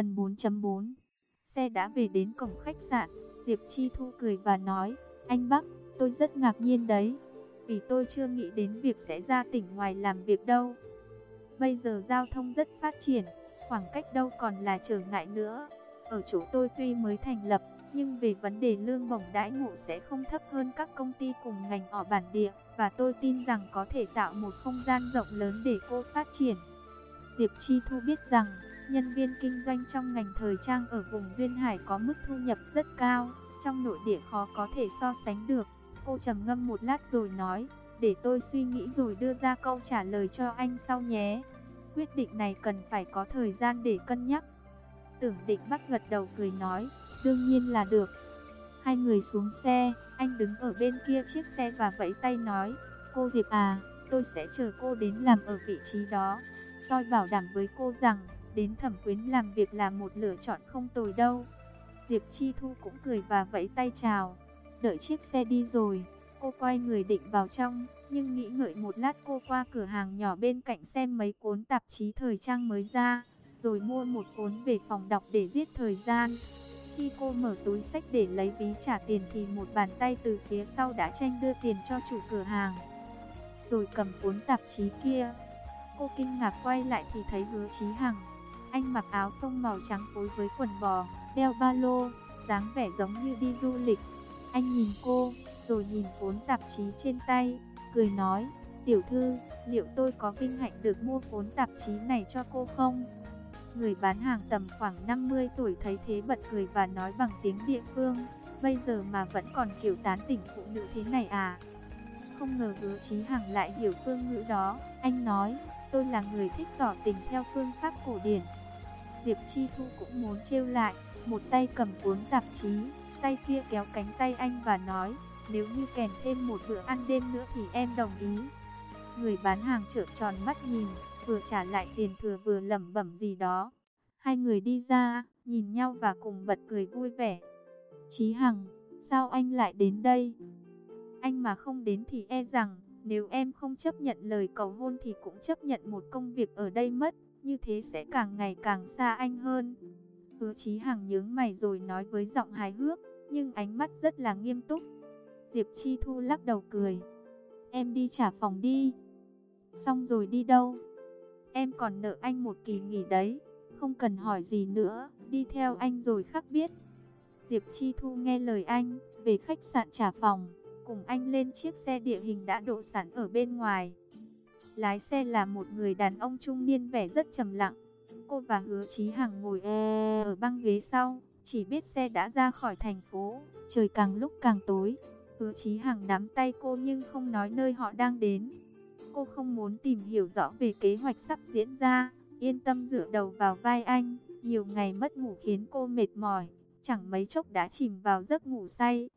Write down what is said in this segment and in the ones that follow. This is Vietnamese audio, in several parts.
Phần 4.4 Xe đã về đến cổng khách sạn, Diệp Chi Thu cười và nói, anh Bắc, tôi rất ngạc nhiên đấy, vì tôi chưa nghĩ đến việc sẽ ra tỉnh ngoài làm việc đâu. Bây giờ giao thông rất phát triển, khoảng cách đâu còn là trở ngại nữa. Ở chỗ tôi tuy mới thành lập, nhưng về vấn đề lương bổng đãi ngộ sẽ không thấp hơn các công ty cùng ngành ở bản địa, và tôi tin rằng có thể tạo một không gian rộng lớn để cô phát triển. Diệp Chi Thu biết rằng, nhân viên kinh doanh trong ngành thời trang ở vùng Duyên Hải có mức thu nhập rất cao, trong nội địa khó có thể so sánh được. Cô trầm ngâm một lát rồi nói, để tôi suy nghĩ rồi đưa ra câu trả lời cho anh sau nhé. Quyết định này cần phải có thời gian để cân nhắc. Tưởng định bắt gật đầu cười nói, đương nhiên là được. Hai người xuống xe, anh đứng ở bên kia chiếc xe và vẫy tay nói, cô Diệp à, tôi sẽ chờ cô đến làm ở vị trí đó. Tôi bảo đảm với cô rằng, đến thẩm quyến làm việc là một lựa chọn không tồi đâu. Diệp Chi Thu cũng cười và vẫy tay chào. Đợi chiếc xe đi rồi, cô quay người định vào trong, nhưng nghĩ ngợi một lát cô qua cửa hàng nhỏ bên cạnh xem mấy cuốn tạp chí thời trang mới ra, rồi mua một cuốn về phòng đọc để giết thời gian. Khi cô mở túi sách để lấy ví trả tiền thì một bàn tay từ phía sau đã tranh đưa tiền cho chủ cửa hàng. Rồi cầm cuốn tạp chí kia. Cô kinh ngạc quay lại thì thấy hứa Chí Hằng. Anh mặc áo phông màu trắng phối với quần bò, đeo ba lô, dáng vẻ giống như đi du lịch. Anh nhìn cô, rồi nhìn cuốn tạp chí trên tay, cười nói, tiểu thư, liệu tôi có vinh hạnh được mua cuốn tạp chí này cho cô không? Người bán hàng tầm khoảng 50 tuổi thấy thế bật cười và nói bằng tiếng địa phương, bây giờ mà vẫn còn kiểu tán tỉnh phụ nữ thế này à? Không ngờ hứa chí hằng lại hiểu phương ngữ đó, anh nói, tôi là người thích tỏ tình theo phương pháp cổ điển. Diệp Chi Thu cũng muốn trêu lại, một tay cầm cuốn tạp chí, tay kia kéo cánh tay anh và nói, nếu như kèm thêm một bữa ăn đêm nữa thì em đồng ý. Người bán hàng trợn tròn mắt nhìn, vừa trả lại tiền thừa vừa lẩm bẩm gì đó. Hai người đi ra, nhìn nhau và cùng bật cười vui vẻ. Chí Hằng, sao anh lại đến đây? Anh mà không đến thì e rằng, nếu em không chấp nhận lời cầu hôn thì cũng chấp nhận một công việc ở đây mất, như thế sẽ càng ngày càng xa anh hơn. Hứa Chí Hằng nhướng mày rồi nói với giọng hài hước, nhưng ánh mắt rất là nghiêm túc. Diệp Chi Thu lắc đầu cười. Em đi trả phòng đi. Xong rồi đi đâu? Em còn nợ anh một kỳ nghỉ đấy. Không cần hỏi gì nữa, đi theo anh rồi khắc biết. Diệp Chi Thu nghe lời anh, về khách sạn trả phòng, cùng anh lên chiếc xe địa hình đã đổ sẵn ở bên ngoài. Lái xe là một người đàn ông trung niên vẻ rất trầm lặng. Cô và Hứa Chí Hằng ngồi e ở băng ghế sau, chỉ biết xe đã ra khỏi thành phố, trời càng lúc càng tối. Hứa Chí Hằng nắm tay cô nhưng không nói nơi họ đang đến. Cô không muốn tìm hiểu rõ về kế hoạch sắp diễn ra, yên tâm dựa đầu vào vai anh. Nhiều ngày mất ngủ khiến cô mệt mỏi, chẳng mấy chốc đã chìm vào giấc ngủ say.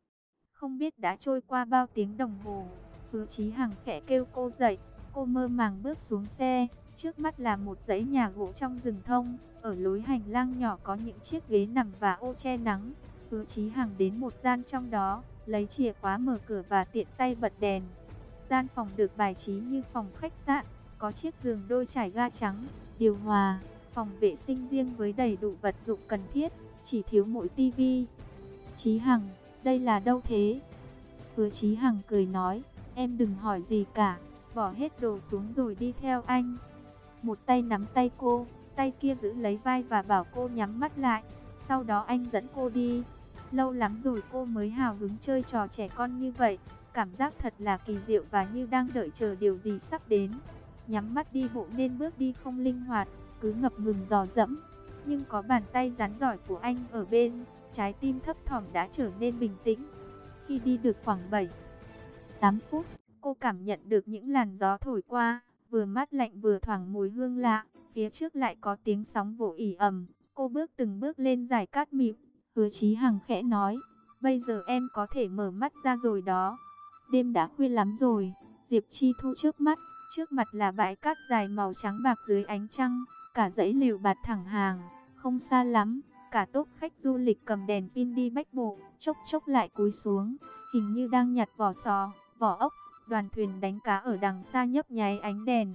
Không biết đã trôi qua bao tiếng đồng hồ, Hứa Chí Hằng khẽ kêu cô dậy, cô mơ màng bước xuống xe. Trước mắt là một dãy nhà gỗ trong rừng thông, ở lối hành lang nhỏ có những chiếc ghế nằm và ô che nắng. Hứa Chí Hằng đến một gian trong đó, lấy chìa khóa mở cửa và tiện tay bật đèn. Gian phòng được bài trí như phòng khách sạn, có chiếc giường đôi trải ga trắng, điều hòa, phòng vệ sinh riêng với đầy đủ vật dụng cần thiết, chỉ thiếu mỗi tivi. Chí Hằng, đây là đâu thế? Hứa Chí Hằng cười nói, em đừng hỏi gì cả, bỏ hết đồ xuống rồi đi theo anh. Một tay nắm tay cô, tay kia giữ lấy vai và bảo cô nhắm mắt lại. Sau đó anh dẫn cô đi. Lâu lắm rồi cô mới hào hứng chơi trò trẻ con như vậy. Cảm giác thật là kỳ diệu và như đang đợi chờ điều gì sắp đến. Nhắm mắt đi bộ nên bước đi không linh hoạt, cứ ngập ngừng dò dẫm. Nhưng có bàn tay rắn giỏi của anh ở bên, trái tim thấp thỏm đã trở nên bình tĩnh. Khi đi được khoảng 7, 8 phút, cô cảm nhận được những làn gió thổi qua, vừa mát lạnh vừa thoảng mùi hương lạ. Phía trước lại có tiếng sóng vỗ ỉ ầm. Cô bước từng bước lên giải cát mịn, Hứa Chí Hằng khẽ nói, bây giờ em có thể mở mắt ra rồi đó. Đêm đã khuya lắm rồi, Diệp Chi Thu trước mắt, trước mặt là bãi cát dài màu trắng bạc dưới ánh trăng, cả dãy liều bạt thẳng hàng, không xa lắm, cả tốp khách du lịch cầm đèn pin đi bách bộ, chốc chốc lại cúi xuống, hình như đang nhặt vỏ sò, vỏ ốc, đoàn thuyền đánh cá ở đằng xa nhấp nháy ánh đèn.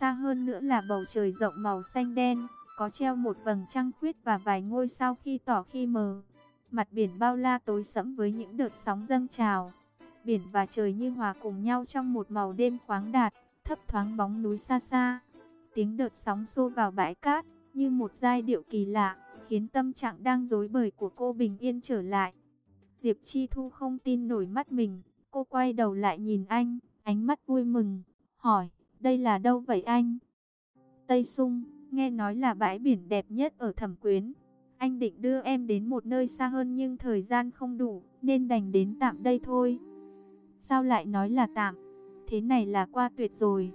Xa hơn nữa là bầu trời rộng màu xanh đen, có treo một vầng trăng khuyết và vài ngôi sao khi tỏ khi mờ. Mặt biển bao la tối sẫm với những đợt sóng dâng trào. Biển và trời như hòa cùng nhau trong một màu đêm khoáng đạt, thấp thoáng bóng núi xa xa. Tiếng đợt sóng xô vào bãi cát, như một giai điệu kỳ lạ, khiến tâm trạng đang rối bời của cô bình yên trở lại. Diệp Chi Thu không tin nổi mắt mình, cô quay đầu lại nhìn anh, ánh mắt vui mừng, hỏi, đây là đâu vậy anh? Tây Sung, nghe nói là bãi biển đẹp nhất ở Thẩm Quyến. Anh định đưa em đến một nơi xa hơn nhưng thời gian không đủ, nên đành đến tạm đây thôi. Sao lại nói là tạm? Thế này là qua tuyệt rồi.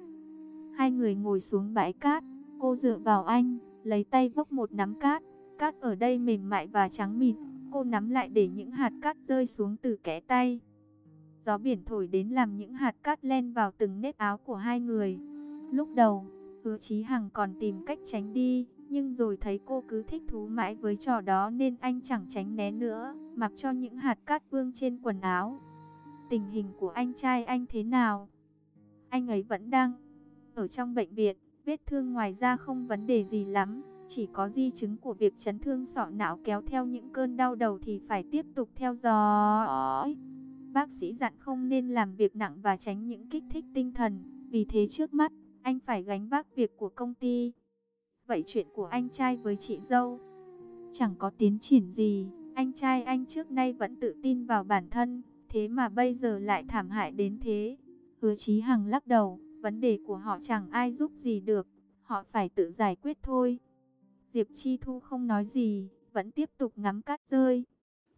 Hai người ngồi xuống bãi cát, cô dựa vào anh, lấy tay vốc một nắm cát. Cát ở đây mềm mại và trắng mịn, cô nắm lại để những hạt cát rơi xuống từ kẽ tay. Gió biển thổi đến làm những hạt cát len vào từng nếp áo của hai người. Lúc đầu, hứa Chí Hằng còn tìm cách tránh đi, nhưng rồi thấy cô cứ thích thú mãi với trò đó nên anh chẳng tránh né nữa, mặc cho những hạt cát vương trên quần áo. Tình hình của anh trai anh thế nào? Anh ấy vẫn đang ở trong bệnh viện, vết thương ngoài ra không vấn đề gì lắm, chỉ có di chứng của việc chấn thương sọ não kéo theo những cơn đau đầu thì phải tiếp tục theo dõi. Bác sĩ dặn không nên làm việc nặng và tránh những kích thích tinh thần, vì thế trước mắt, anh phải gánh vác việc của công ty. Vậy chuyện của anh trai với chị dâu, chẳng có tiến triển gì, anh trai anh trước nay vẫn tự tin vào bản thân, thế mà bây giờ lại thảm hại đến thế. Hứa Chí Hằng lắc đầu, vấn đề của họ chẳng ai giúp gì được, họ phải tự giải quyết thôi. Diệp Chi Thu không nói gì, vẫn tiếp tục ngắm cát rơi.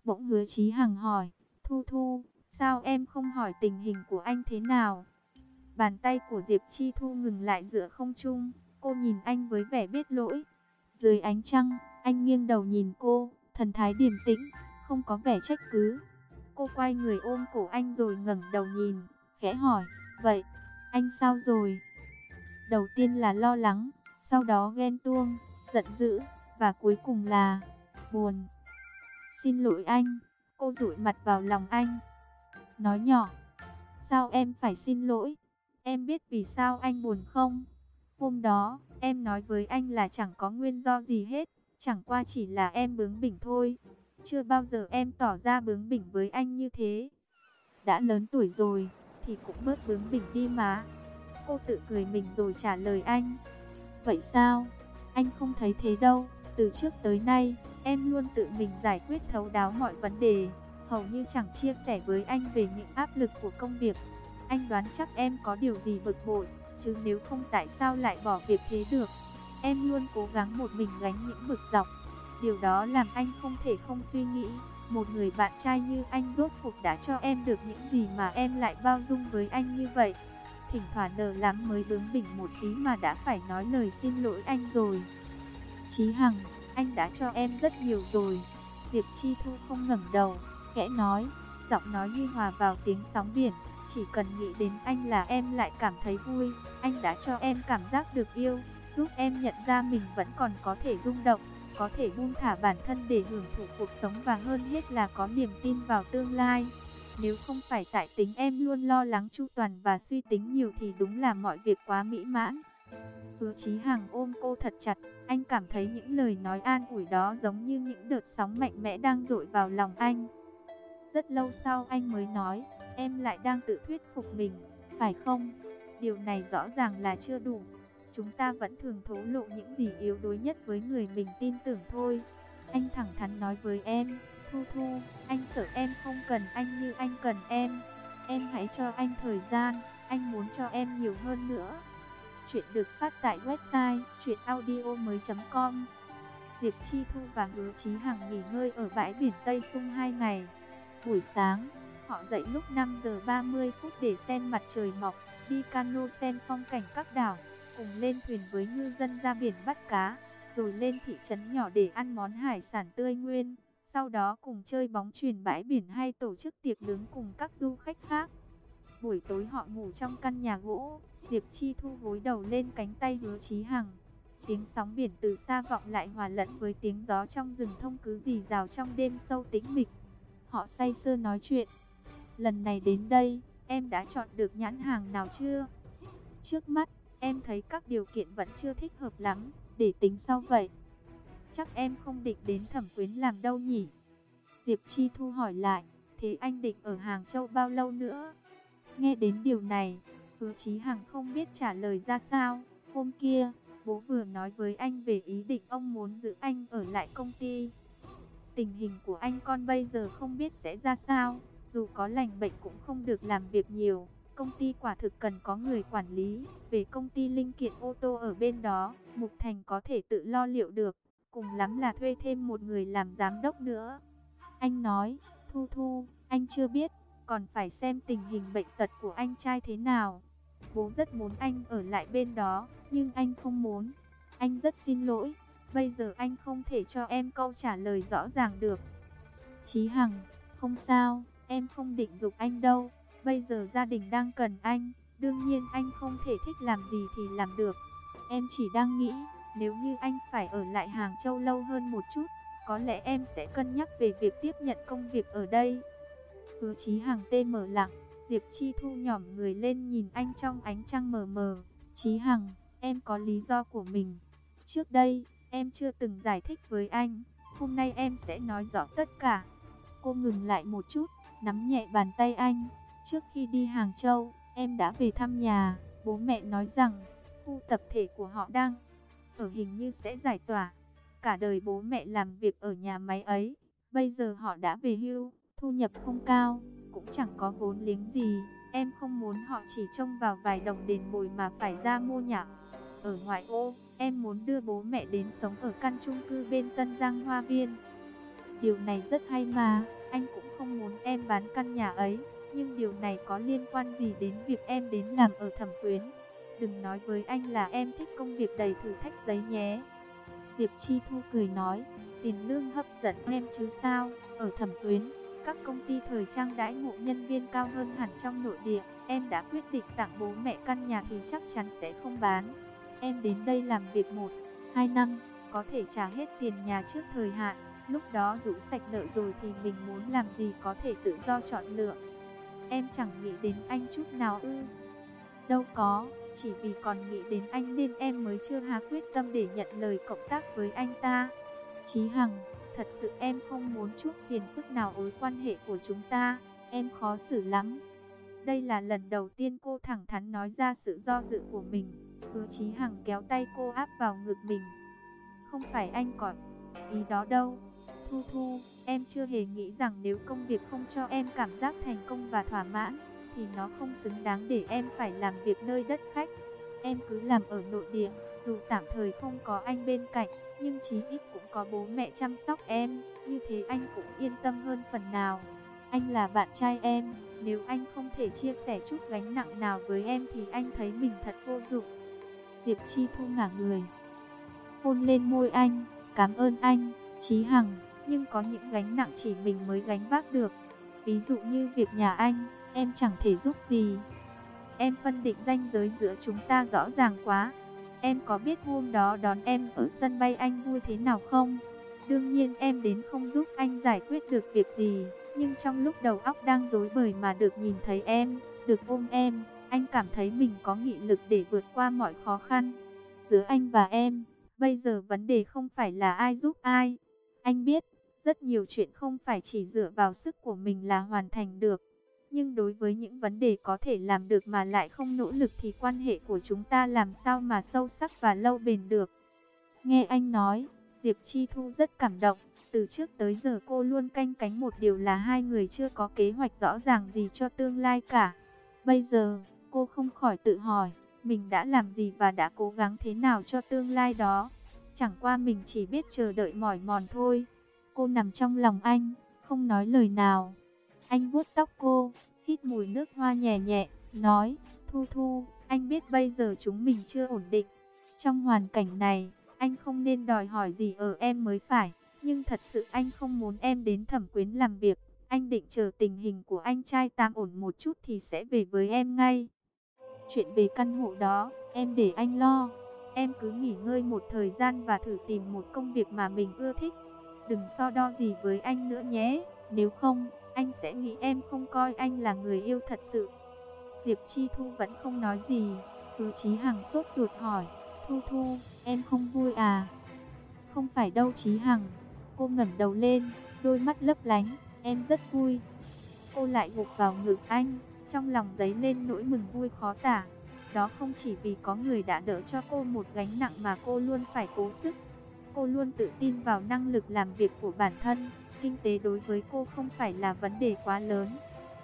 Bỗng Hứa Chí Hằng hỏi, Thu Thu, sao em không hỏi tình hình của anh thế nào? Bàn tay của Diệp Chi Thu ngừng lại giữa không trung, cô nhìn anh với vẻ biết lỗi. Dưới ánh trăng, anh nghiêng đầu nhìn cô, thần thái điềm tĩnh, không có vẻ trách cứ. Cô quay người ôm cổ anh rồi ngẩng đầu nhìn, khẽ hỏi, vậy, anh sao rồi? Đầu tiên là lo lắng, sau đó ghen tuông, giận dữ, và cuối cùng là buồn. Xin lỗi anh, cô rụi mặt vào lòng anh. Nói nhỏ, sao em phải xin lỗi? Em biết vì sao anh buồn không? Hôm đó, em nói với anh là chẳng có nguyên do gì hết, chẳng qua chỉ là em bướng bỉnh thôi. Chưa bao giờ em tỏ ra bướng bỉnh với anh như thế. Đã lớn tuổi rồi, thì cũng bớt bướng bỉnh đi mà. Cô tự cười mình rồi trả lời anh. Vậy sao? Anh không thấy thế đâu. Từ trước tới nay, em luôn tự mình giải quyết thấu đáo mọi vấn đề. Hầu như chẳng chia sẻ với anh về những áp lực của công việc. Anh đoán chắc em có điều gì bực bội, chứ nếu không tại sao lại bỏ việc thế được. Em luôn cố gắng một mình gánh những bực dọc. Điều đó làm anh không thể không suy nghĩ. Một người bạn trai như anh rốt cuộc đã cho em được những gì mà em lại bao dung với anh như vậy. Thỉnh thoảng nở lắm mới bướng bỉnh một tí mà đã phải nói lời xin lỗi anh rồi. Chí Hằng, anh đã cho em rất nhiều rồi. Diệp Chi Thu không ngẩng đầu, khẽ nói, giọng nói như hòa vào tiếng sóng biển. Chỉ cần nghĩ đến anh là em lại cảm thấy vui. Anh đã cho em cảm giác được yêu, giúp em nhận ra mình vẫn còn có thể rung động có thể buông thả bản thân để hưởng thụ cuộc sống và hơn hết là có niềm tin vào tương lai. Nếu không phải tại tính em luôn lo lắng chu toàn và suy tính nhiều thì đúng là mọi việc quá mỹ mãn. Hứa Chí Hằng ôm cô thật chặt, anh cảm thấy những lời nói an ủi đó giống như những đợt sóng mạnh mẽ đang dội vào lòng anh. Rất lâu sau anh mới nói, em lại đang tự thuyết phục mình, phải không? Điều này rõ ràng là chưa đủ. Chúng ta vẫn thường thổ lộ những gì yếu đuối nhất với người mình tin tưởng thôi. Anh thẳng thắn nói với em, Thu Thu, anh sợ em không cần anh như anh cần em. Em hãy cho anh thời gian, anh muốn cho em nhiều hơn nữa. Chuyện được phát tại website chuyenaudio.com Diệp Chi Thu và Hứa Chí Hằng nghỉ ngơi ở bãi biển Tây Sung 2 ngày. Buổi sáng, họ dậy lúc 5 giờ 30 phút để xem mặt trời mọc, đi cano xem phong cảnh các đảo cùng lên thuyền với ngư dân ra biển bắt cá, rồi lên thị trấn nhỏ để ăn món hải sản tươi nguyên. Sau đó cùng chơi bóng chuyền bãi biển hay tổ chức tiệc nướng cùng các du khách khác. Buổi tối họ ngủ trong căn nhà gỗ, Diệp Chi thu gối đầu lên cánh tay hứa Chí Hằng. Tiếng sóng biển từ xa vọng lại hòa lẫn với tiếng gió trong rừng thông cứ rì rào trong đêm sâu tĩnh mịch. Họ say sưa nói chuyện. Lần này đến đây, em đã chọn được nhãn hàng nào chưa? Trước mắt, Em thấy các điều kiện vẫn chưa thích hợp lắm, để tính sau vậy. chắc em không định đến thẩm quyến làm đâu nhỉ? Diệp Chi Thu hỏi lại, thế anh định ở Hàng Châu bao lâu nữa? Nghe đến điều này, hứa Chí Hằng không biết trả lời ra sao. Hôm kia, bố vừa nói với anh về ý định ông muốn giữ anh ở lại công ty. Tình hình của anh con bây giờ không biết sẽ ra sao, dù có lành bệnh cũng không được làm việc nhiều. Công ty quả thực cần có người quản lý, về công ty linh kiện ô tô ở bên đó, Mục Thành có thể tự lo liệu được, cùng lắm là thuê thêm một người làm giám đốc nữa. Anh nói, Thu Thu, anh chưa biết, còn phải xem tình hình bệnh tật của anh trai thế nào. Bố rất muốn anh ở lại bên đó, nhưng anh không muốn. Anh rất xin lỗi, bây giờ anh không thể cho em câu trả lời rõ ràng được. Chí Hằng, không sao, em không định dục anh đâu. Bây giờ gia đình đang cần anh, đương nhiên anh không thể thích làm gì thì làm được. Em chỉ đang nghĩ, nếu như anh phải ở lại Hàng Châu lâu hơn một chút, có lẽ em sẽ cân nhắc về việc tiếp nhận công việc ở đây. Hứa Chí Hằng tê mở lặng, Diệp Chi Thu nhỏm người lên nhìn anh trong ánh trăng mờ mờ. Chí Hằng, em có lý do của mình. Trước đây, em chưa từng giải thích với anh. Hôm nay em sẽ nói rõ tất cả. Cô ngừng lại một chút, nắm nhẹ bàn tay anh. Trước khi đi Hàng Châu, em đã về thăm nhà. Bố mẹ nói rằng, khu tập thể của họ đang ở hình như sẽ giải tỏa. Cả đời bố mẹ làm việc ở nhà máy ấy. Bây giờ họ đã về hưu, thu nhập không cao, cũng chẳng có vốn liếng gì. Em không muốn họ chỉ trông vào vài đồng đền bồi mà phải ra mua nhà. Ở ngoại ô, em muốn đưa bố mẹ đến sống ở căn chung cư bên Tân Giang Hoa Viên. Điều này rất hay mà, anh cũng không muốn em bán căn nhà ấy. Nhưng điều này có liên quan gì đến việc em đến làm ở thẩm quyến? Đừng nói với anh là em thích công việc đầy thử thách giấy nhé. Diệp Chi Thu cười nói, tiền lương hấp dẫn em chứ sao, ở thẩm quyến, các công ty thời trang đãi ngộ nhân viên cao hơn hẳn trong nội địa. Em đã quyết định tặng bố mẹ căn nhà thì chắc chắn sẽ không bán. Em đến đây làm việc một, hai năm, có thể trả hết tiền nhà trước thời hạn. Lúc đó rũ sạch nợ rồi thì mình muốn làm gì có thể tự do chọn lựa. Em chẳng nghĩ đến anh chút nào ư. Đâu có, chỉ vì còn nghĩ đến anh nên em mới chưa há quyết tâm để nhận lời cộng tác với anh ta. Chí Hằng, thật sự em không muốn chút phiền phức nào ối quan hệ của chúng ta, em khó xử lắm. Đây là lần đầu tiên cô thẳng thắn nói ra sự do dự của mình. Hứa Chí Hằng kéo tay cô áp vào ngực mình. Không phải anh còn ý đó đâu. Thu Thu, em chưa hề nghĩ rằng nếu công việc không cho em cảm giác thành công và thỏa mãn, thì nó không xứng đáng để em phải làm việc nơi đất khách. Em cứ làm ở nội địa, dù tạm thời không có anh bên cạnh, nhưng chí ít cũng có bố mẹ chăm sóc em, như thế anh cũng yên tâm hơn phần nào. Anh là bạn trai em, nếu anh không thể chia sẻ chút gánh nặng nào với em thì anh thấy mình thật vô dụng. Diệp Chi Thu ngả người, hôn lên môi anh, cảm ơn anh, Chí Hằng, nhưng có những gánh nặng chỉ mình mới gánh vác được. Ví dụ như việc nhà anh, em chẳng thể giúp gì. Em phân định ranh giới giữa chúng ta rõ ràng quá. Em có biết hôm đó đón em ở sân bay anh vui thế nào không? Đương nhiên em đến không giúp anh giải quyết được việc gì, nhưng trong lúc đầu óc đang rối bời mà được nhìn thấy em, được ôm em, anh cảm thấy mình có nghị lực để vượt qua mọi khó khăn. Giữa anh và em, bây giờ vấn đề không phải là ai giúp ai. Anh biết, rất nhiều chuyện không phải chỉ dựa vào sức của mình là hoàn thành được. Nhưng đối với những vấn đề có thể làm được mà lại không nỗ lực thì quan hệ của chúng ta làm sao mà sâu sắc và lâu bền được. Nghe anh nói, Diệp Chi Thu rất cảm động. Từ trước tới giờ cô luôn canh cánh một điều là hai người chưa có kế hoạch rõ ràng gì cho tương lai cả. Bây giờ, cô không khỏi tự hỏi, mình đã làm gì và đã cố gắng thế nào cho tương lai đó. Chẳng qua mình chỉ biết chờ đợi mỏi mòn thôi. Cô nằm trong lòng anh, không nói lời nào. Anh vuốt tóc cô, hít mùi nước hoa nhẹ nhẹ, nói, Thu Thu, anh biết bây giờ chúng mình chưa ổn định. Trong hoàn cảnh này, anh không nên đòi hỏi gì ở em mới phải. Nhưng thật sự anh không muốn em đến thẩm quyến làm việc. Anh định chờ tình hình của anh trai tam ổn một chút thì sẽ về với em ngay. Chuyện về căn hộ đó, em để anh lo. Em cứ nghỉ ngơi một thời gian và thử tìm một công việc mà mình ưa thích. Đừng so đo gì với anh nữa nhé. Nếu không, anh sẽ nghĩ em không coi anh là người yêu thật sự. Diệp Chi Thu vẫn không nói gì. Hứa Chí Hằng sốt ruột hỏi, Thu Thu, em không vui à? không phải đâu Chí Hằng. Cô ngẩng đầu lên, đôi mắt lấp lánh, em rất vui. Cô lại gục vào ngực anh, trong lòng dấy lên nỗi mừng vui khó tả. Đó không chỉ vì có người đã đỡ cho cô một gánh nặng mà cô luôn phải cố sức. Cô luôn tự tin vào năng lực làm việc của bản thân. Kinh tế đối với cô không phải là vấn đề quá lớn.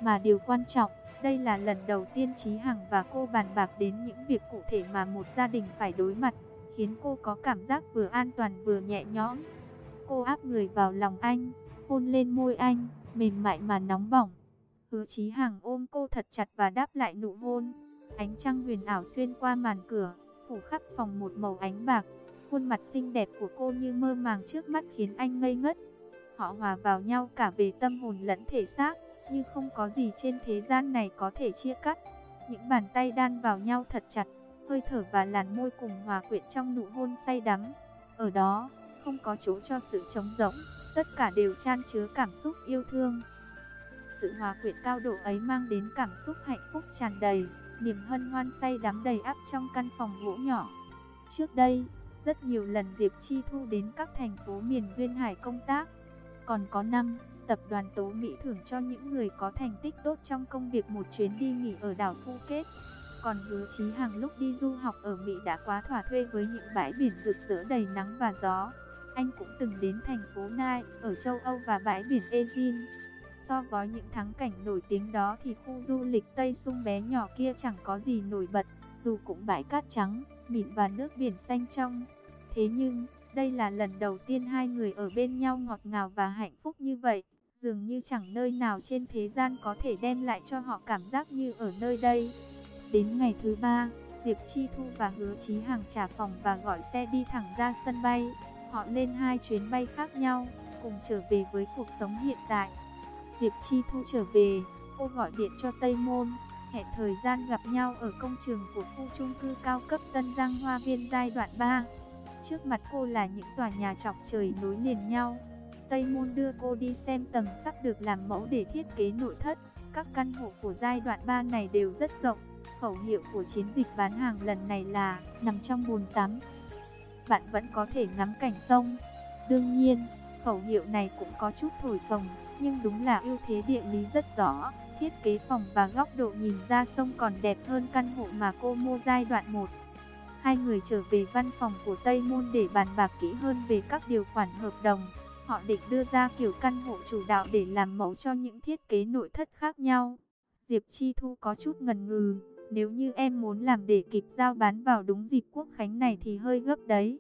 Mà điều quan trọng, đây là lần đầu tiên Chí Hằng và cô bàn bạc đến những việc cụ thể mà một gia đình phải đối mặt. Khiến cô có cảm giác vừa an toàn vừa nhẹ nhõm. Cô áp người vào lòng anh, hôn lên môi anh, mềm mại mà nóng bỏng. Hứa Chí Hằng ôm cô thật chặt và đáp lại nụ hôn. Ánh trăng huyền ảo xuyên qua màn cửa, phủ khắp phòng một màu ánh bạc. Khuôn mặt xinh đẹp của cô như mơ màng trước mắt khiến anh ngây ngất. Họ hòa vào nhau cả về tâm hồn lẫn thể xác, như không có gì trên thế gian này có thể chia cắt. Những bàn tay đan vào nhau thật chặt, hơi thở và làn môi cùng hòa quyện trong nụ hôn say đắm. Ở đó, không có chỗ cho sự trống rỗng, tất cả đều chan chứa cảm xúc yêu thương. Sự hòa quyện cao độ ấy mang đến cảm xúc hạnh phúc tràn đầy, niềm hân hoan say đắm đầy áp trong căn phòng gỗ nhỏ. Trước đây, rất nhiều lần Diệp Chi Thu đến các thành phố miền Duyên Hải công tác. Còn có năm, tập đoàn Tố Mỹ thưởng cho những người có thành tích tốt trong công việc một chuyến đi nghỉ ở đảo Phuket. Còn hứa Chí hàng lúc đi du học ở Mỹ đã quá thỏa thuê với những bãi biển rực rỡ đầy nắng và gió. Anh cũng từng đến thành phố Nai ở châu Âu và bãi biển Aegean. So với những thắng cảnh nổi tiếng đó thì khu du lịch Tây Sung bé nhỏ kia chẳng có gì nổi bật, dù cũng bãi cát trắng, mịn và nước biển xanh trong. Thế nhưng, đây là lần đầu tiên hai người ở bên nhau ngọt ngào và hạnh phúc như vậy. Dường như chẳng nơi nào trên thế gian có thể đem lại cho họ cảm giác như ở nơi đây. Đến ngày thứ ba, Diệp Chi Thu và Hứa Chí Hằng trả phòng và gọi xe đi thẳng ra sân bay. Họ lên hai chuyến bay khác nhau, cùng trở về với cuộc sống hiện tại. Diệp Chi Thu trở về, cô gọi điện cho Tây Môn, hẹn thời gian gặp nhau ở công trường của khu chung cư cao cấp Tân Giang Hoa Viên giai đoạn 3. Trước mặt cô là những tòa nhà chọc trời nối liền nhau. Tây Môn đưa cô đi xem tầng sắp được làm mẫu để thiết kế nội thất. Các căn hộ của giai đoạn 3 này đều rất rộng. Khẩu hiệu của chiến dịch bán hàng lần này là nằm trong bồn tắm. Bạn vẫn có thể ngắm cảnh sông. Đương nhiên, khẩu hiệu này cũng có chút thổi phồng, nhưng đúng là ưu thế địa lý rất rõ. Thiết kế phòng và góc độ nhìn ra sông còn đẹp hơn căn hộ mà cô mua giai đoạn 1. Hai người trở về văn phòng của Tây Môn để bàn bạc kỹ hơn về các điều khoản hợp đồng. Họ định đưa ra kiểu căn hộ chủ đạo để làm mẫu cho những thiết kế nội thất khác nhau. Diệp Chi Thu có chút ngần ngừ, nếu như em muốn làm để kịp giao bán vào đúng dịp quốc khánh này thì hơi gấp đấy.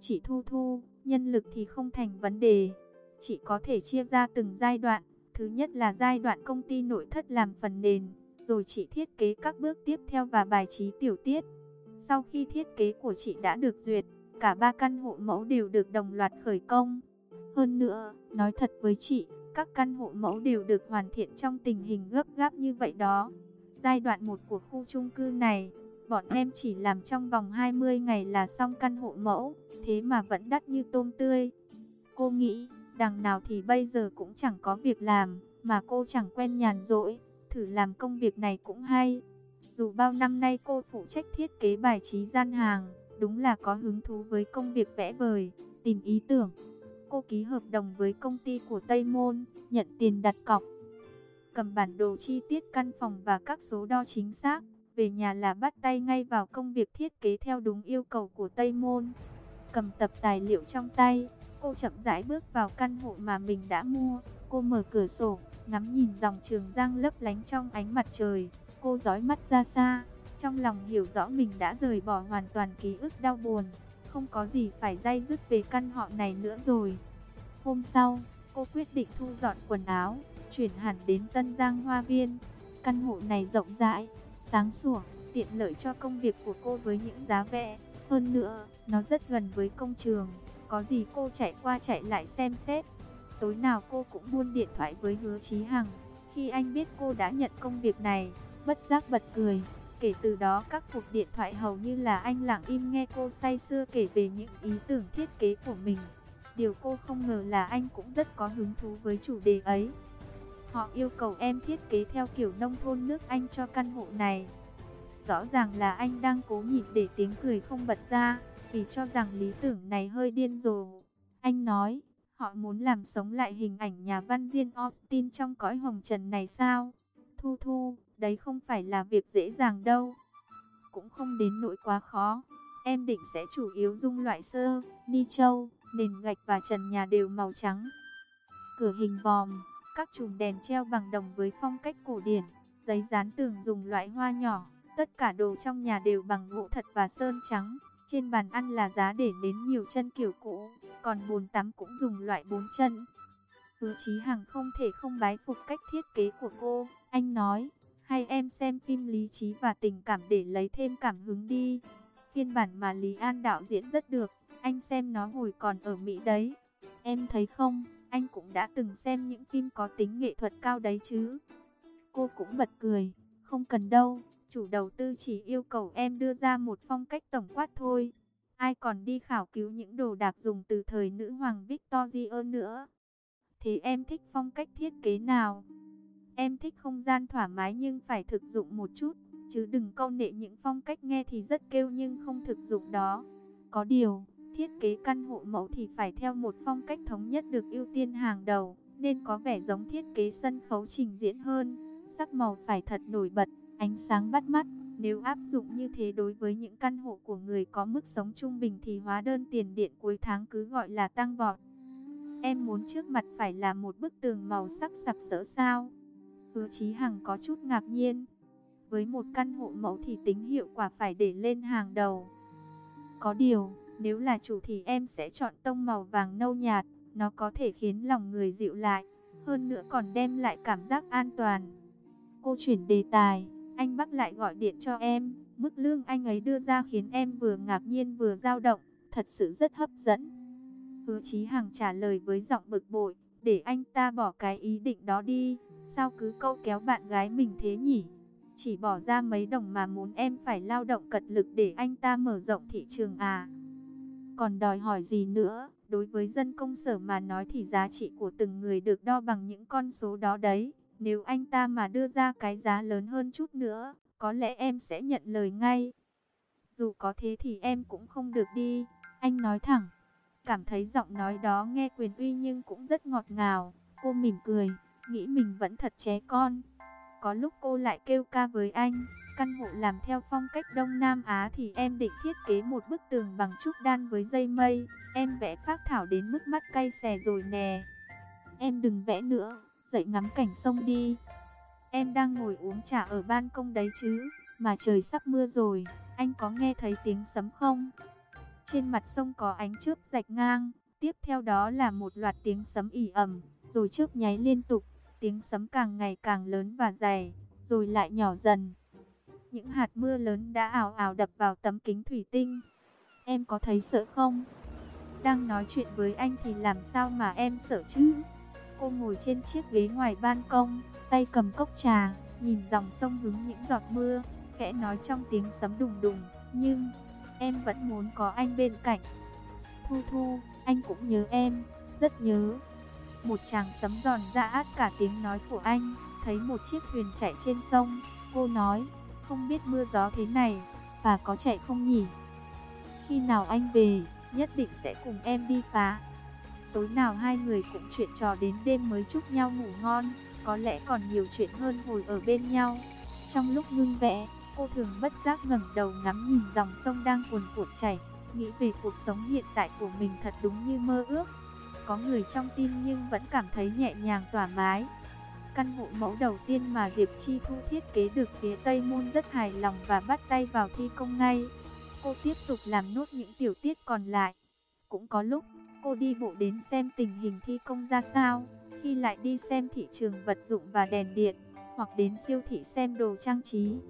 Chị Thu Thu, nhân lực thì không thành vấn đề. Chị có thể chia ra từng giai đoạn. Thứ nhất là giai đoạn công ty nội thất làm phần nền, rồi chị thiết kế các bước tiếp theo và bài trí tiểu tiết. Sau khi thiết kế của chị đã được duyệt, cả ba căn hộ mẫu đều được đồng loạt khởi công. Hơn nữa, nói thật với chị, các căn hộ mẫu đều được hoàn thiện trong tình hình gấp gáp như vậy đó. Giai đoạn 1 của khu chung cư này, bọn em chỉ làm trong vòng 20 ngày là xong căn hộ mẫu, thế mà vẫn đắt như tôm tươi. Cô nghĩ, đằng nào thì bây giờ cũng chẳng có việc làm, mà cô chẳng quen nhàn rỗi, thử làm công việc này cũng hay. Dù bao năm nay cô phụ trách thiết kế bài trí gian hàng, đúng là có hứng thú với công việc vẽ vời, tìm ý tưởng. Cô ký hợp đồng với công ty của Tây Môn, nhận tiền đặt cọc. Cầm bản đồ chi tiết căn phòng và các số đo chính xác, về nhà là bắt tay ngay vào công việc thiết kế theo đúng yêu cầu của Tây Môn. Cầm tập tài liệu trong tay, cô chậm rãi bước vào căn hộ mà mình đã mua. Cô mở cửa sổ, ngắm nhìn dòng trường giang lấp lánh trong ánh mặt trời. Cô dõi mắt ra xa, trong lòng hiểu rõ mình đã rời bỏ hoàn toàn ký ức đau buồn. Không có gì phải dây dứt về căn họ này nữa rồi. Hôm sau, cô quyết định thu dọn quần áo, chuyển hẳn đến Tân Giang Hoa Viên. Căn hộ này rộng rãi, sáng sủa, tiện lợi cho công việc của cô với những giá vẽ. Hơn nữa, nó rất gần với công trường, có gì cô chạy qua chạy lại xem xét. Tối nào cô cũng buôn điện thoại với hứa Chí Hằng. Khi anh biết cô đã nhận công việc này, bất giác bật cười. Kể từ đó các cuộc điện thoại hầu như là anh lặng im nghe cô say sưa kể về những ý tưởng thiết kế của mình. Điều cô không ngờ là anh cũng rất có hứng thú với chủ đề ấy. Họ yêu cầu em thiết kế theo kiểu nông thôn nước Anh cho căn hộ này. Rõ ràng là anh đang cố nhịn để tiếng cười không bật ra vì cho rằng lý tưởng này hơi điên rồ. Anh nói, họ muốn làm sống lại hình ảnh nhà văn Diên Austin trong cõi hồng trần này sao? Thu Thu, đấy không phải là việc dễ dàng đâu. Cũng không đến nỗi quá khó. Em định sẽ chủ yếu dung loại sơ, ni châu, nền gạch và trần nhà đều màu trắng. Cửa hình vòm, các chùm đèn treo bằng đồng với phong cách cổ điển, giấy dán tường dùng loại hoa nhỏ. Tất cả đồ trong nhà đều bằng gỗ thật và sơn trắng. Trên bàn ăn là giá để đến nhiều chân kiểu cũ, còn bồn tắm cũng dùng loại bốn chân. Hứa Chí Hằng không thể không bái phục cách thiết kế của cô. Anh nói, hay em xem phim lý trí và tình cảm để lấy thêm cảm hứng đi. Phiên bản mà Lý An đạo diễn rất được, anh xem nó hồi còn ở Mỹ đấy. Em thấy không, anh cũng đã từng xem những phim có tính nghệ thuật cao đấy chứ. Cô cũng bật cười, không cần đâu, chủ đầu tư chỉ yêu cầu em đưa ra một phong cách tổng quát thôi. Ai còn đi khảo cứu những đồ đạc dùng từ thời nữ hoàng Victoria nữa. thì em thích phong cách thiết kế nào? Em thích không gian thoải mái nhưng phải thực dụng một chút, chứ đừng câu nệ những phong cách nghe thì rất kêu nhưng không thực dụng đó. Có điều, thiết kế căn hộ mẫu thì phải theo một phong cách thống nhất được ưu tiên hàng đầu, nên có vẻ giống thiết kế sân khấu trình diễn hơn. Sắc màu phải thật nổi bật, ánh sáng bắt mắt. Nếu áp dụng như thế đối với những căn hộ của người có mức sống trung bình thì hóa đơn tiền điện cuối tháng cứ gọi là tăng vọt. Em muốn trước mặt phải là một bức tường màu sắc sặc sỡ sao? Hứa Chí Hằng có chút ngạc nhiên. Với một căn hộ mẫu thì tính hiệu quả phải để lên hàng đầu. Có điều, nếu là chủ thì em sẽ chọn tông màu vàng nâu nhạt, nó có thể khiến lòng người dịu lại, hơn nữa còn đem lại cảm giác an toàn. Cô chuyển đề tài, anh Bắc lại gọi điện cho em, mức lương anh ấy đưa ra khiến em vừa ngạc nhiên vừa dao động, thật sự rất hấp dẫn. Hứa Chí Hằng trả lời với giọng bực bội, để anh ta bỏ cái ý định đó đi, sao cứ câu kéo bạn gái mình thế nhỉ? Chỉ bỏ ra mấy đồng mà muốn em phải lao động cật lực để anh ta mở rộng thị trường à? Còn đòi hỏi gì nữa? Đối với dân công sở mà nói thì giá trị của từng người được đo bằng những con số đó đấy. Nếu anh ta mà đưa ra cái giá lớn hơn chút nữa, có lẽ em sẽ nhận lời ngay. Dù có thế thì em cũng không được đi. Anh nói thẳng, cảm thấy giọng nói đó nghe quyền uy nhưng cũng rất ngọt ngào. Cô mỉm cười, nghĩ mình vẫn thật trẻ con. Có lúc cô lại kêu ca với anh, căn hộ làm theo phong cách Đông Nam Á thì em định thiết kế một bức tường bằng trúc đan với dây mây. Em vẽ phác thảo đến mức mắt cay xè rồi nè. Em đừng vẽ nữa, dậy ngắm cảnh sông đi. Em đang ngồi uống trà ở ban công đấy chứ, mà trời sắp mưa rồi, anh có nghe thấy tiếng sấm không? Trên mặt sông có ánh chớp rạch ngang, tiếp theo đó là một loạt tiếng sấm ỉ ẩm, rồi chớp nháy liên tục, tiếng sấm càng ngày càng lớn và dày, rồi lại nhỏ dần. Những hạt mưa lớn đã ảo ảo đập vào tấm kính thủy tinh. Em có thấy sợ không? Đang nói chuyện với anh thì làm sao mà em sợ chứ? Cô ngồi trên chiếc ghế ngoài ban công, tay cầm cốc trà, nhìn dòng sông hứng những giọt mưa, kẽ nói trong tiếng sấm đùng đùng, nhưng em vẫn muốn có anh bên cạnh. Thu Thu, anh cũng nhớ em, rất nhớ. Một chàng sấm giòn ra át cả tiếng nói của anh, thấy một chiếc thuyền chạy trên sông, cô nói, không biết mưa gió thế này, và có chạy không nhỉ? Khi nào anh về, nhất định sẽ cùng em đi phá. Tối nào hai người cũng chuyện trò đến đêm mới chúc nhau ngủ ngon, có lẽ còn nhiều chuyện hơn hồi ở bên nhau. Trong lúc ngưng vẽ, cô thường bất giác ngẩng đầu ngắm nhìn dòng sông đang cuồn cuộn chảy, nghĩ về cuộc sống hiện tại của mình thật đúng như mơ ước. Có người trong tim nhưng vẫn cảm thấy nhẹ nhàng thoải mái. Căn hộ mẫu đầu tiên mà Diệp Chi Thu thiết kế được phía Tây Môn rất hài lòng và bắt tay vào thi công ngay. Cô tiếp tục làm nốt những tiểu tiết còn lại. Cũng có lúc, cô đi bộ đến xem tình hình thi công ra sao, khi lại đi xem thị trường vật dụng và đèn điện, hoặc đến siêu thị xem đồ trang trí.